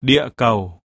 địa cầu.